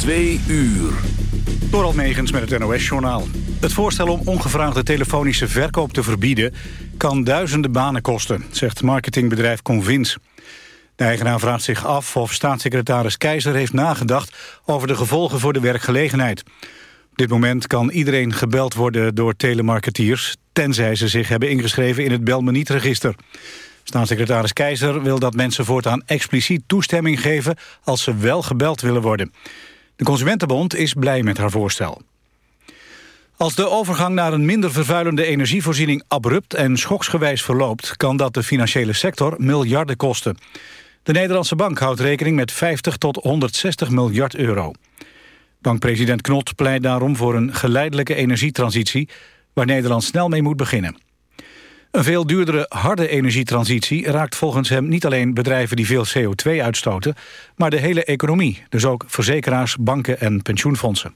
Twee uur. Door Megens met het NOS-journaal. Het voorstel om ongevraagde telefonische verkoop te verbieden... kan duizenden banen kosten, zegt marketingbedrijf Convince. De eigenaar vraagt zich af of staatssecretaris Keizer heeft nagedacht... over de gevolgen voor de werkgelegenheid. Op dit moment kan iedereen gebeld worden door telemarketeers... tenzij ze zich hebben ingeschreven in het Bel Me Niet-register. Staatssecretaris Keizer wil dat mensen voortaan expliciet toestemming geven... als ze wel gebeld willen worden. De Consumentenbond is blij met haar voorstel. Als de overgang naar een minder vervuilende energievoorziening abrupt en schoksgewijs verloopt, kan dat de financiële sector miljarden kosten. De Nederlandse bank houdt rekening met 50 tot 160 miljard euro. Bankpresident Knot pleit daarom voor een geleidelijke energietransitie... waar Nederland snel mee moet beginnen. Een veel duurdere harde energietransitie raakt volgens hem niet alleen bedrijven die veel CO2 uitstoten, maar de hele economie, dus ook verzekeraars, banken en pensioenfondsen.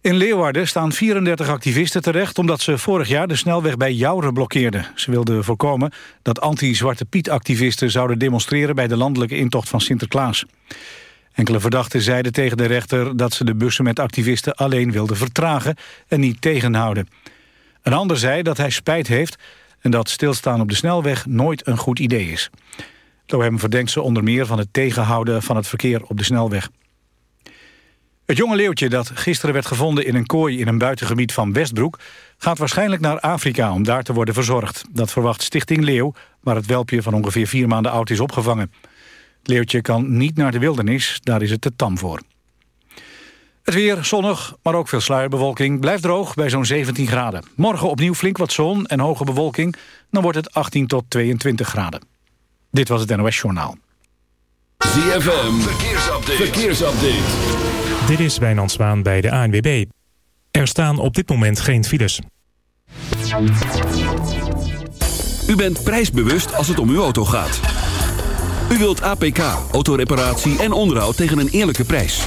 In Leeuwarden staan 34 activisten terecht omdat ze vorig jaar de snelweg bij Jouren blokkeerden. Ze wilden voorkomen dat anti-Zwarte Piet-activisten zouden demonstreren bij de landelijke intocht van Sinterklaas. Enkele verdachten zeiden tegen de rechter dat ze de bussen met activisten alleen wilden vertragen en niet tegenhouden. Een ander zei dat hij spijt heeft en dat stilstaan op de snelweg nooit een goed idee is. Het hem verdenkt ze onder meer van het tegenhouden van het verkeer op de snelweg. Het jonge leeuwtje dat gisteren werd gevonden in een kooi in een buitengebied van Westbroek... gaat waarschijnlijk naar Afrika om daar te worden verzorgd. Dat verwacht Stichting Leeuw, waar het welpje van ongeveer vier maanden oud is opgevangen. Het leeuwtje kan niet naar de wildernis, daar is het te tam voor. Het weer zonnig, maar ook veel sluierbewolking. Blijft droog bij zo'n 17 graden. Morgen opnieuw flink wat zon en hoge bewolking. Dan wordt het 18 tot 22 graden. Dit was het NOS Journaal. ZFM, verkeersupdate. verkeersupdate. Dit is Wijnand Zwaan bij de ANWB. Er staan op dit moment geen files. U bent prijsbewust als het om uw auto gaat. U wilt APK, autoreparatie en onderhoud tegen een eerlijke prijs.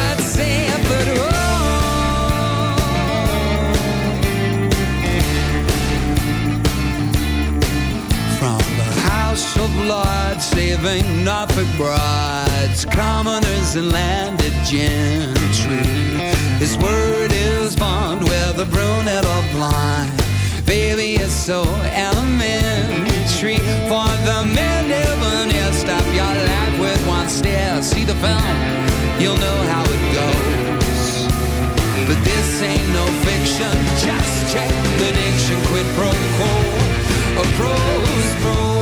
leaving Norfolk brides, commoners and landed gentry. His word is bond, whether brunette or blind. Baby, it's so elementary. For the men debonair, stop your life with one stare. See the film, you'll know how it goes. But this ain't no fiction, just check the diction, quid pro quo. A pro's pro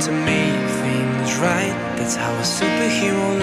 To make things right. That's how a superhero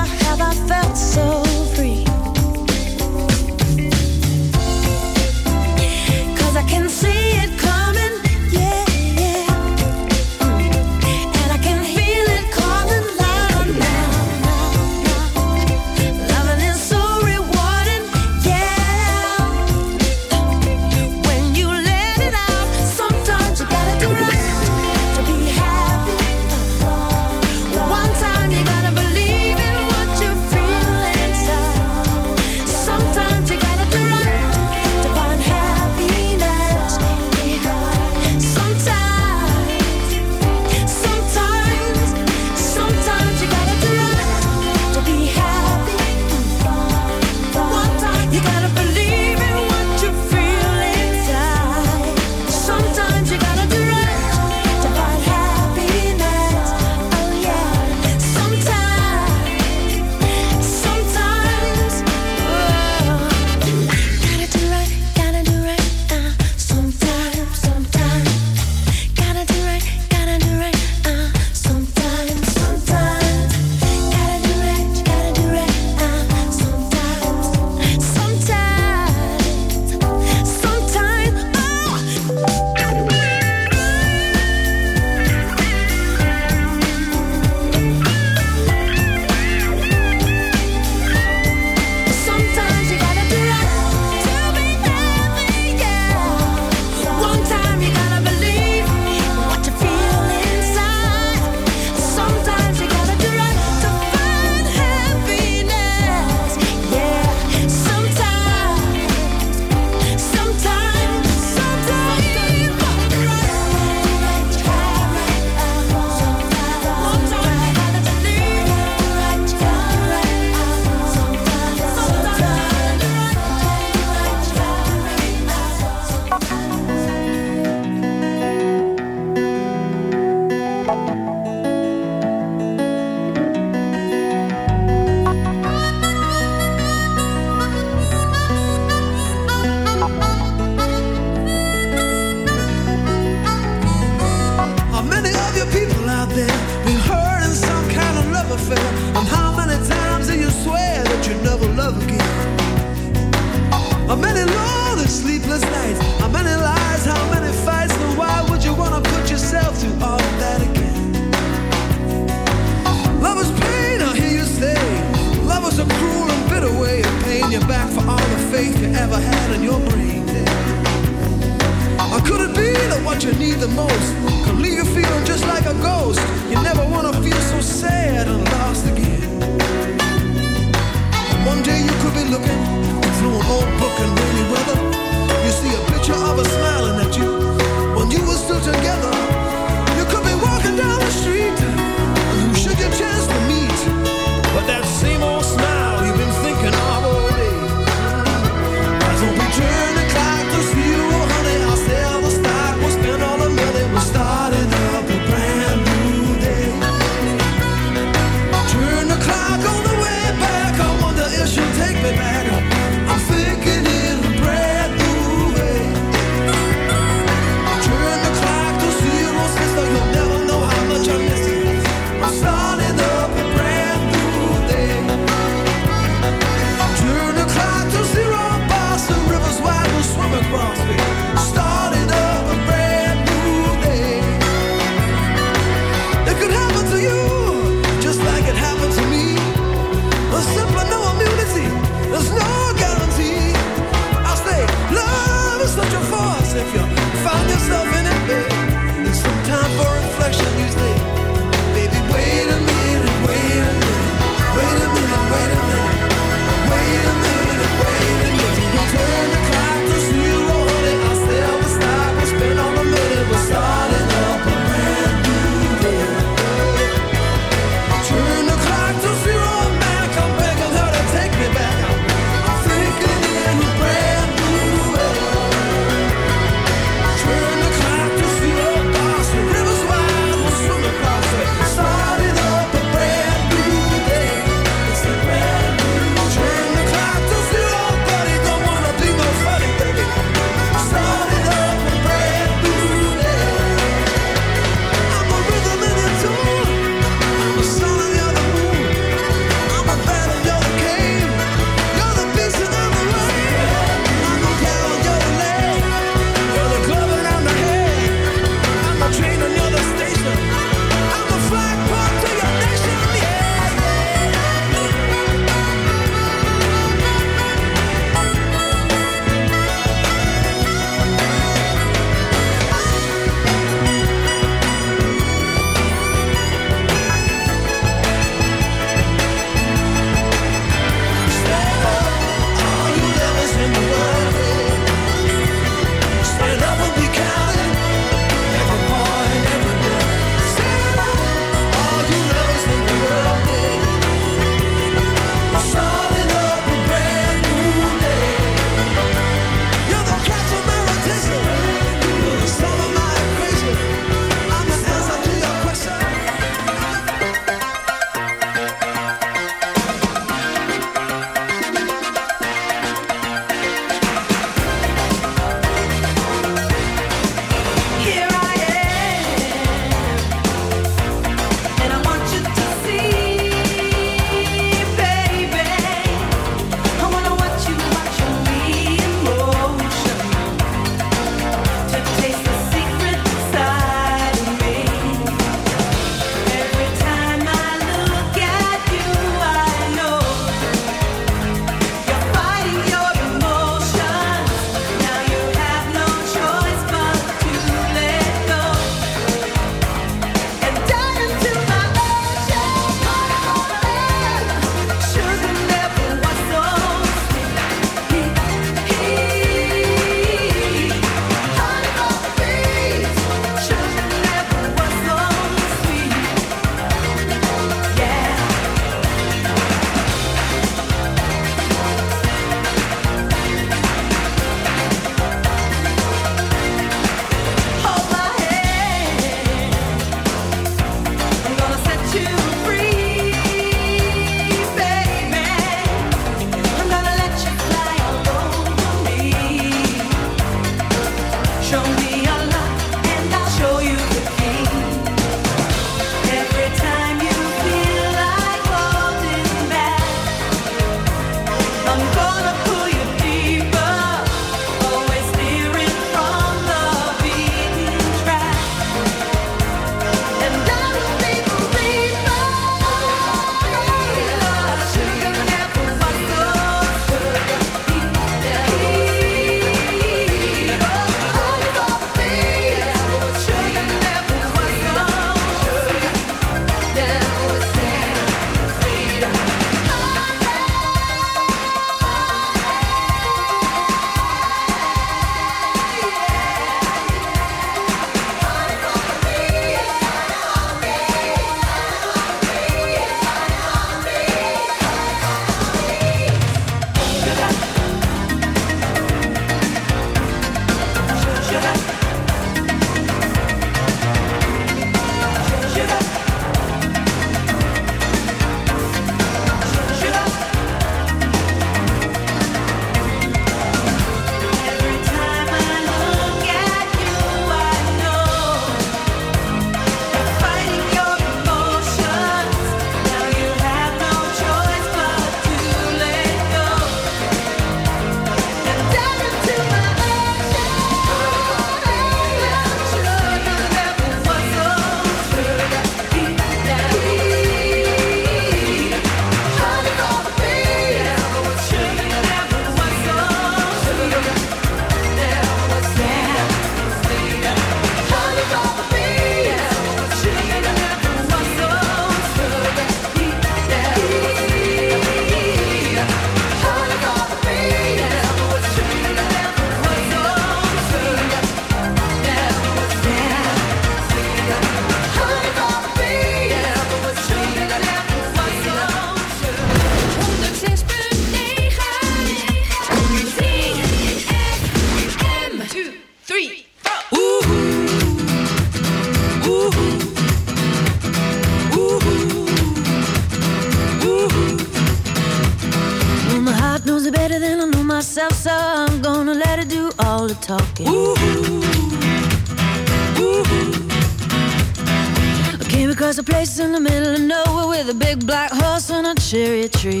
cherry tree.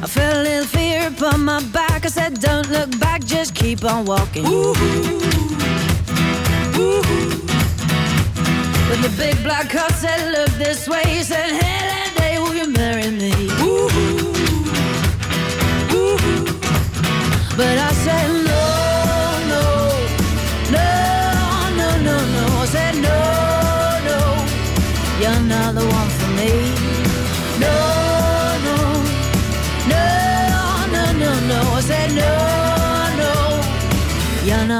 I felt a little fear upon my back. I said, Don't look back, just keep on walking. But the big black horse said, Look this way. He said, Hey,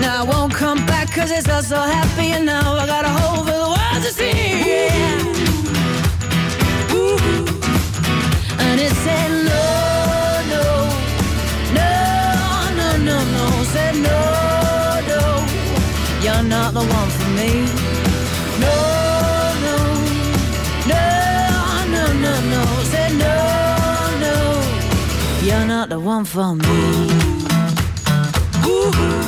Now I won't come back cause it's all so happy and now I got a hole for the world to see. Yeah. And it said no, no, no, no, no, no. Said no, no, you're not the one for me. No, no, no, no, no, no. Said no, no, you're not the one for me. Ooh.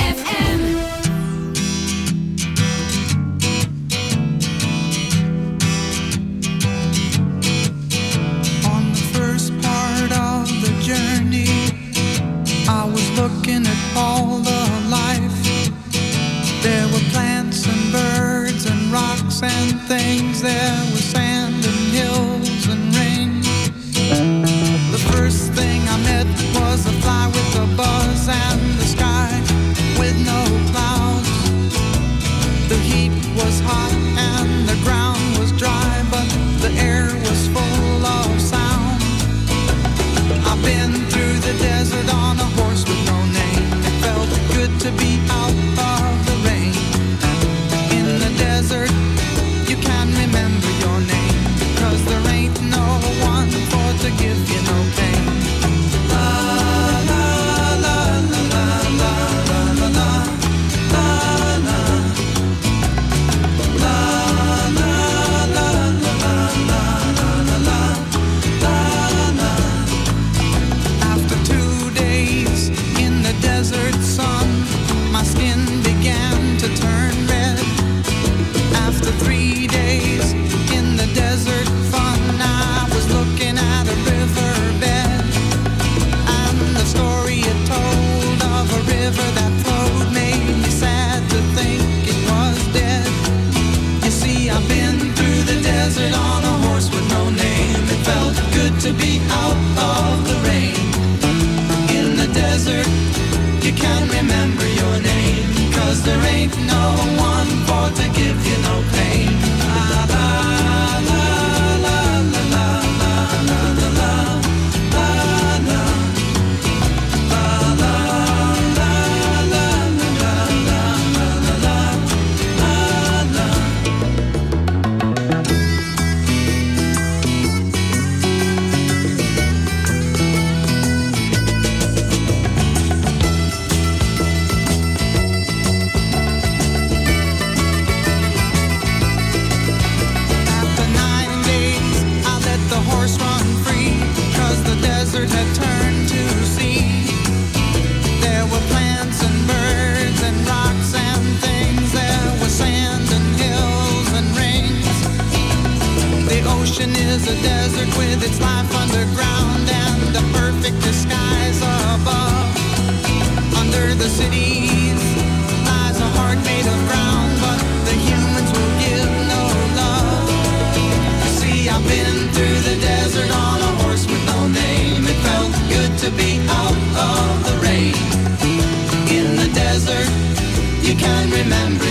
One for to give you no pain. La la la is a desert with its life underground and the perfect disguise above. Under the cities lies a heart made of ground, but the humans will give no love. See, I've been through the desert on a horse with no name. It felt good to be out of the rain. In the desert, you can remember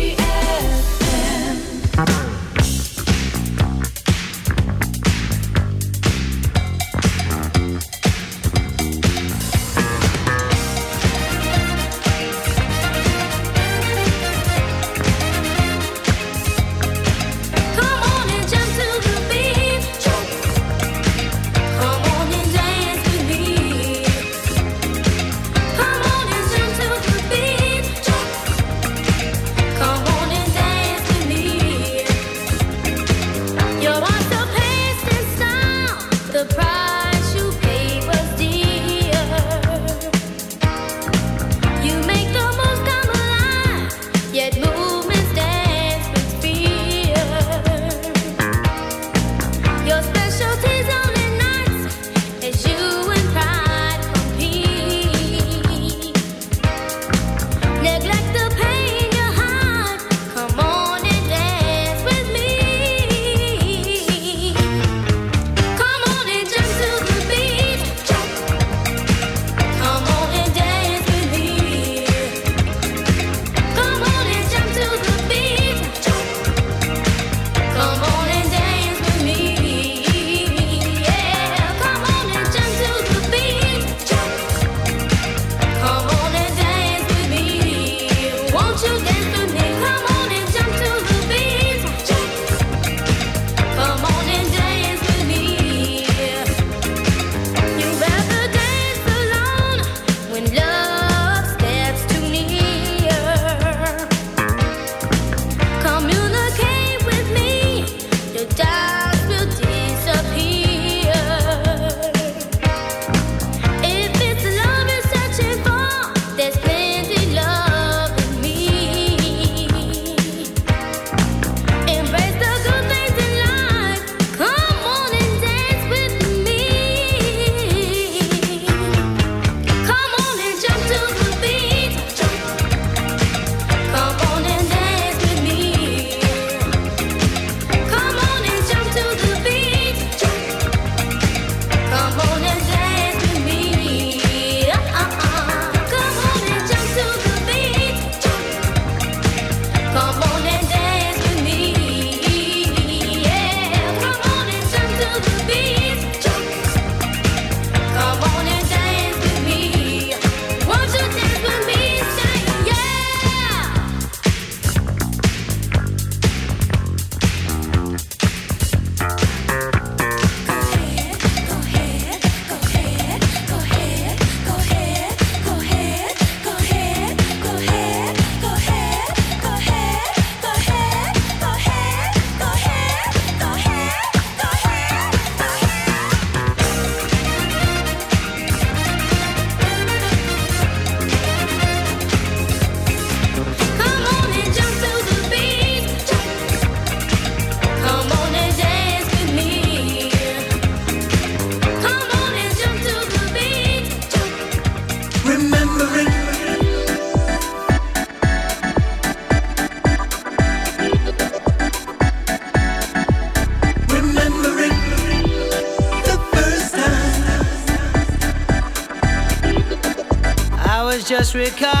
I